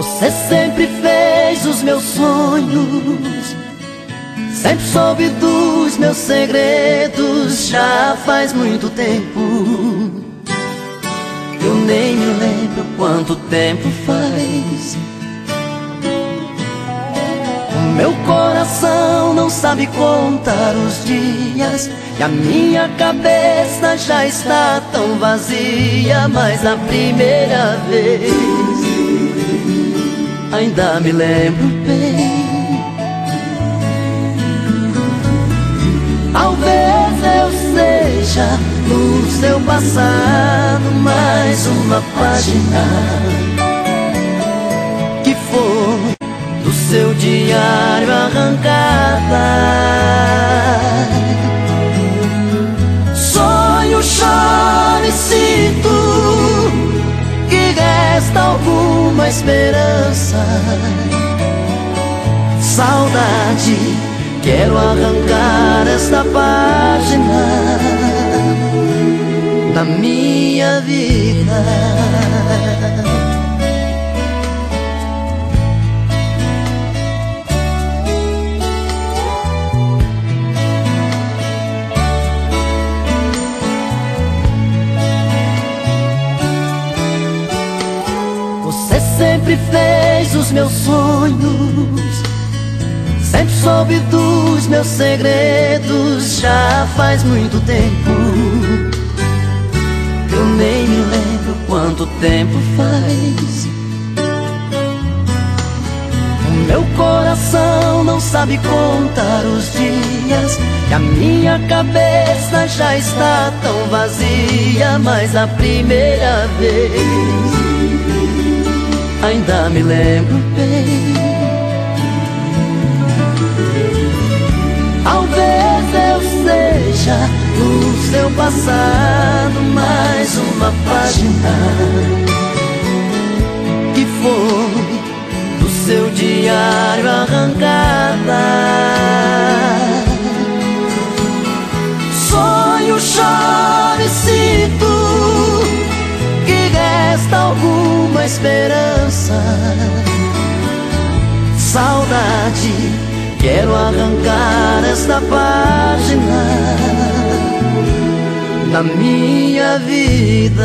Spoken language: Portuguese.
Você sempre fez os meus sonhos. Sempre soube dos meus segredos Já faz muito tempo. Eu nem me lembro quanto tempo faz. O meu coração não sabe contar os dias E a minha cabeça já está tão vazia Mas a primeira vez ainda me lembro bem. Talvez eu seja no seu passado mais uma página que foi do seu diário arrancada. Sonho, choro e sinto resta alguma esperança. Saudade, quero arrancar esta página da minha vida. Sempre fez os meus sonhos Sempre soube dos meus segredos Já faz muito tempo. Eu nem me lembro quanto tempo faz. O meu coração não sabe contar os dias E a minha cabeça já está tão vazia Mas a primeira vez ainda me lembro bem. Talvez eu seja o seu passado mais uma página esperança Saudade, quero arrancar esta página da minha vida.